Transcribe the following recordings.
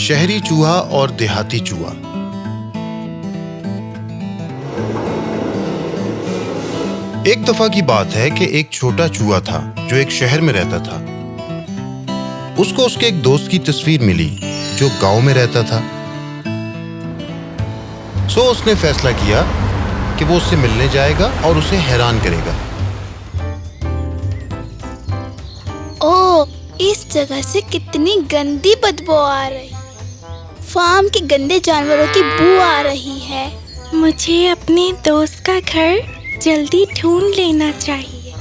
شہری چوہا اور دیہاتی چوہا۔ ایک دفعہ کی بات ہے کہ ایک چھوٹا چوہا تھا جو ایک شہر میں رہتا تھا۔ اس کو اس کے ایک دوست کی تصویر ملی جو گاؤں میں رہتا تھا۔ سو اس نے فیصلہ کیا کہ وہ اس سے ملنے جائے گا اور اسے حیران کرے گا۔ او اس جگہ سے کتنی گندی بدبو آ رہی۔ فارم کے گندے جانوروں کی بو آ رہی ہے۔ مجھے اپنے دوست کا گھر جلدی ڈھونڈ لینا چاہیے۔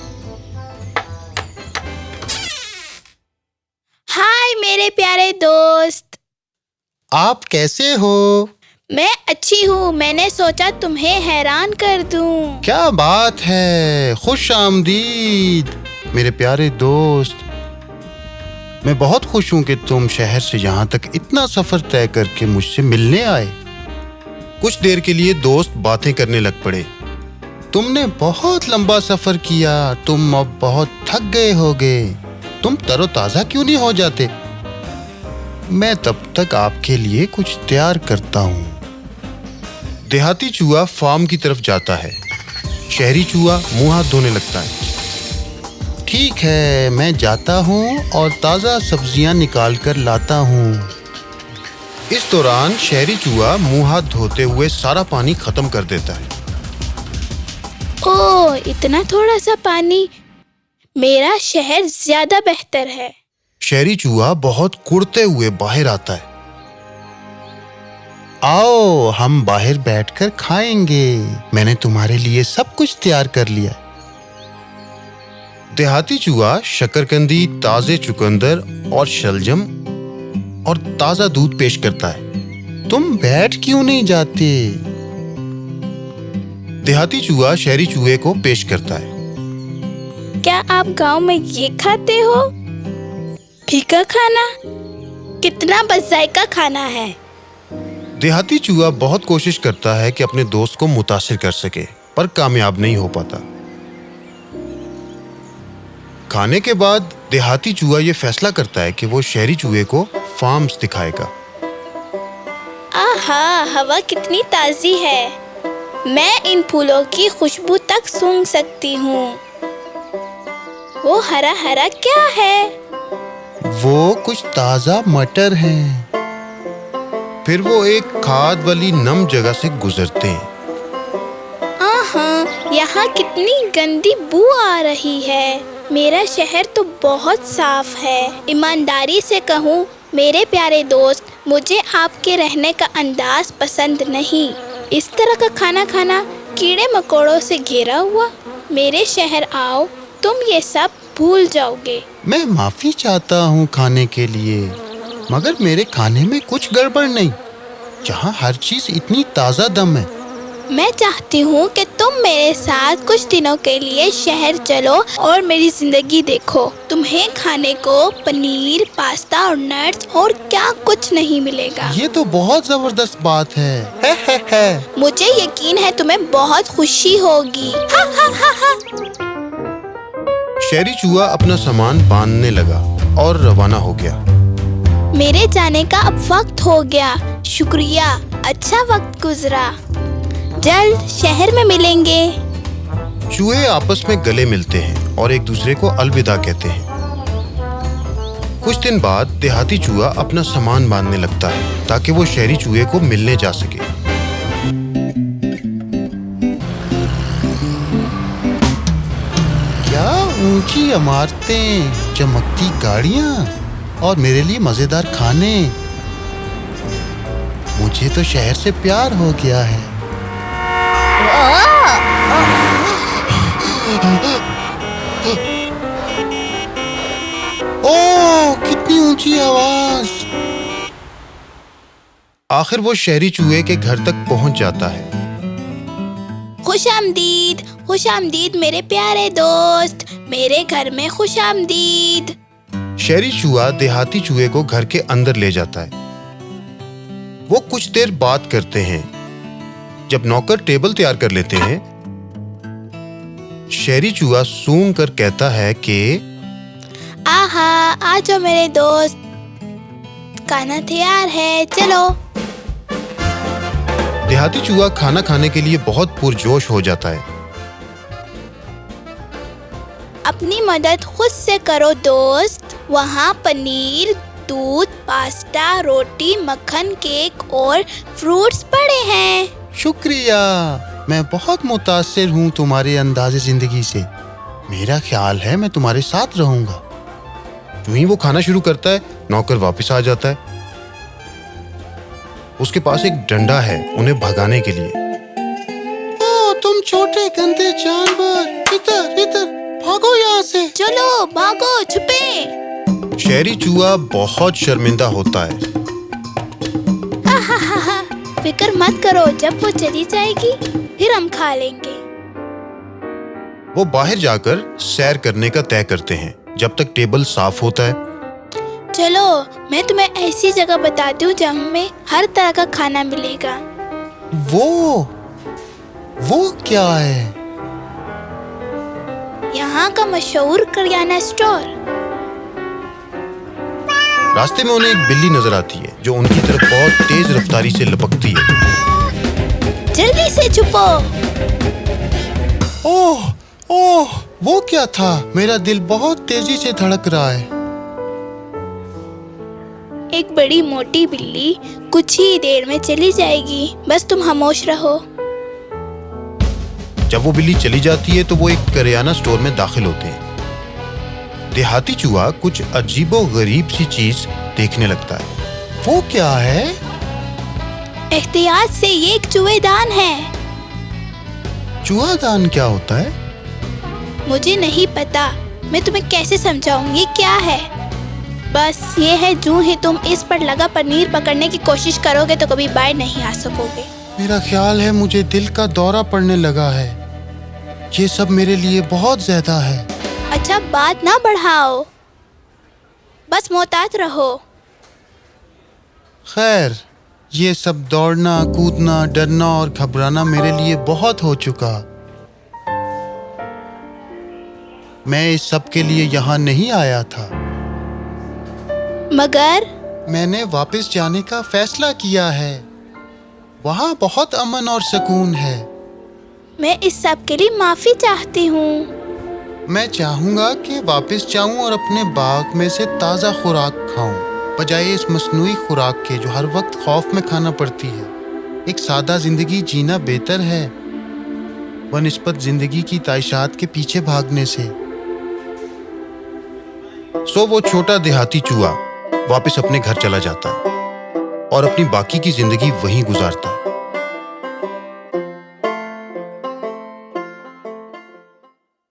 ہائے میرے پیارے دوست۔ آپ کیسے ہو؟ میں اچھی ہوں میں نے سوچا تمہیں حیران کر دوں۔ کیا بات ہے خوش آمدید۔ میرے پیارے دوست میں بہت خوش ہوں کہ تم شہر سے یہاں تک اتنا سفر طے کر کے مجھ سے ملنے آئے۔ کچھ دیر کے لیے دوست باتیں کرنے لگ پڑے۔ تم نے بہت لمبا سفر کیا، تم اب بہت تھک گئے ہوگے۔ تم تر و تازہ کیوں نہیں ہو جاتے؟ میں تب تک آپ کے لیے کچھ تیار کرتا ہوں۔ دیہاتی چوہا فارم کی طرف جاتا ہے۔ شہری چوہا منہ ہاتھ دھونے لگتا ہے۔ ٹھیک ہے میں جاتا ہوں اور تازہ سبزیاں نکال کر لاتا ہوں۔ اس دوران شہری چوہا منہ ہاتھ دھوتے ہوئے سارا پانی ختم کر دیتا ہے۔ او اتنا تھوڑا سا پانی۔ میرا شہر زیادہ بہتر ہے۔ شہری چوہا بہت کڑتے ہوئے باہر آتا ہے۔ آؤ ہم باہر بیٹھ کر کھائیں گے۔ میں نے تمہارے لیے سب کچھ تیار کر لیا دیہاتی چوہا شکرکندی تازے چکندر اور شلجم اور تازہ دودھ پیش کرتا ہے۔ تم بیٹھ کیوں نہیں جاتے؟ دیہاتی چوہا شہری چوہے کو پیش کرتا ہے۔ کیا آپ گاؤں میں یہ کھاتے ہو؟ پھیکا کھانا؟ کتنا بذائقہ کھانا ہے۔ دیہاتی چوہا بہت کوشش کرتا ہے کہ اپنے دوست کو متاثر کر سکے پر کامیاب نہیں ہو پاتا۔ کھانے کے بعد دیہاتی چوہا یہ فیصلہ کرتا ہے کہ وہ شہری چوہے کو فارمز دکھائے گا۔ آہا ہوا کتنی تازی ہے۔ میں ان پھولوں کی خوشبو تک سونگ سکتی ہوں۔ وہ ہرا ہرا کیا ہے؟ وہ کچھ تازہ مٹر ہیں۔ پھر وہ ایک کھاد والی نم جگہ سے گزرتے ہیں۔ ہاں یہاں کتنی گندی بو آ رہی ہے۔ میرا شہر تو بہت صاف ہے۔ ایمانداری سے کہوں، میرے پیارے دوست، مجھے آپ کے رہنے کا انداز پسند نہیں۔ اس طرح کا کھانا کھانا کیڑے مکوڑوں سے گھیرا ہوا۔ میرے شہر آؤ، تم یہ سب بھول جاؤ گے۔ میں معافی چاہتا ہوں کھانے کے لیے، مگر میرے کھانے میں کچھ گڑبڑ نہیں۔ جہاں ہر چیز اتنی تازہ دم ہے۔ میں چاہتی ہوں کہ تم میرے ساتھ کچھ دنوں کے لیے شہر چلو اور میری زندگی دیکھو۔ تمہیں کھانے کو پنیر پاستا اور نٹس اور کیا کچھ نہیں ملے گا۔ یہ تو بہت زبردست بات ہے۔ مجھے یقین ہے تمہیں بہت خوشی ہوگی۔ شہری چوہا اپنا سامان باندھنے لگا اور روانہ ہو گیا۔ میرے جانے کا اب وقت ہو گیا۔ شکریہ۔ اچھا وقت گزرا۔ جلد شہر میں ملیں گے۔ چوہے آپس میں گلے ملتے ہیں اور ایک دوسرے کو الوداع کہتے ہیں۔ کچھ دن بعد دیہاتی چوہا اپنا سامان باندھنے لگتا ہے تاکہ وہ شہری چوہے کو ملنے جا سکے۔ کیا اونچی عمارتیں، چمکتی گاڑیاں اور میرے لیے مزیدار کھانے۔ مجھے تو شہر سے پیار ہو گیا ہے۔ او کتنی اونچی آواز۔ آخر وہ شہری چوہے کے گھر تک پہنچ جاتا ہے۔ خوش آمدید خوش آمدید میرے پیارے دوست میرے گھر میں خوش آمدید۔ شہری چوہا دیہاتی چوہے کو گھر کے اندر لے جاتا ہے۔ وہ کچھ دیر بات کرتے ہیں۔ جب نوکر ٹیبل تیار کر لیتے ہیں شہری چوہا سونگ کر کہتا ہے کہ آہا آ جاؤ میرے دوست کھانا تیار ہے چلو۔ دیہاتی چوہا کھانا کھانے کے لیے بہت پرجوش ہو جاتا ہے۔ اپنی مدد خود سے کرو دوست۔ وہاں پنیر دودھ پاستا روٹی مکھن کیک اور فروٹس پڑے ہیں۔ شکریہ۔ میں بہت متاثر ہوں تمہارے انداز زندگی سے۔ میرا خیال ہے میں تمہارے ساتھ رہوں گا۔ جو ہی وہ کھانا شروع کرتا ہے نوکر واپس آ جاتا ہے۔ اس کے پاس ایک ڈنڈا ہے انہیں بھگانے کے لیے۔ او تم چھوٹے گندے جانور۔ ادھر ادھر بھاگو یہاں سے۔ چلو بھاگو چھپے شہری چوہا بہت شرمندہ ہوتا ہے۔ فکر مت کرو جب وہ چلی جائے گی پھر ہم کھا لیں گے۔ وہ باہر جا کر سیر کرنے کا طے کرتے ہیں۔ جب تک ٹیبل صاف ہوتا ہے۔ چلو میں تمہیں ایسی جگہ بتاتی ہوں جہاں ہمیں ہر طرح کا کھانا ملے گا۔ وہ وہ کیا ہے؟ یہاں کا مشہور کریانہ اسٹور راستے میں انہیں ایک بلی نظر آتی ہے۔ جو ان کی طرف بہت تیز رفتاری سے لپکتی ہے۔ جلدی سے چھپو۔ اوہ اوہ وہ کیا تھا؟ میرا دل بہت تیزی سے دھڑک رہا ہے۔ ایک بڑی موٹی بلی کچھ ہی دیر میں چلی جائے گی۔ بس تم خاموش رہو۔ جب وہ بلی چلی جاتی ہے تو وہ ایک کریانہ اسٹور میں داخل ہوتے ہیں۔ دیہاتی چوہا کچھ عجیب و غریب سی چیز دیکھنے لگتا ہے۔ وہ کیا ہے؟ احتیاط سے یہ ایک چوہے دان ہے۔ چوہا دان کیا ہوتا ہے؟ مجھے نہیں پتا۔ میں تمہیں کیسے سمجھاؤں؟ گی کیا ہے؟ بس یہ ہے جو ہی تم اس پر لگا پنیر پکڑنے کی کوشش کرو گے تو کبھی باہر نہیں آ سکو گے میرا خیال ہے مجھے دل کا دورہ پڑنے لگا ہے۔ یہ سب میرے لیے بہت زیادہ ہے۔ اچھا بات نہ بڑھاؤ۔ بس محتاط رہو۔ خیر یہ سب دوڑنا کودنا ڈرنا اور گھبرانا میرے لیے بہت ہو چکا۔ میں اس سب کے لیے یہاں نہیں آیا تھا۔ مگر؟ میں نے واپس جانے کا فیصلہ کیا ہے۔ وہاں بہت امن اور سکون ہے۔ میں اس سب کے لیے معافی چاہتی ہوں۔ میں چاہوں گا کہ واپس جاؤں اور اپنے باغ میں سے تازہ خوراک کھاؤں۔ بجائے اس مصنوعی خوراک کے جو ہر وقت خوف میں کھانا پڑتی ہے، ایک سادہ زندگی جینا بہتر ہے۔ بہ نسبت زندگی کی تعیشات کے پیچھے بھاگنے سے۔ سو وہ چھوٹا دیہاتی چوہا واپس اپنے گھر چلا جاتا ہے اور اپنی باقی کی زندگی وہیں گزارتا۔ ہے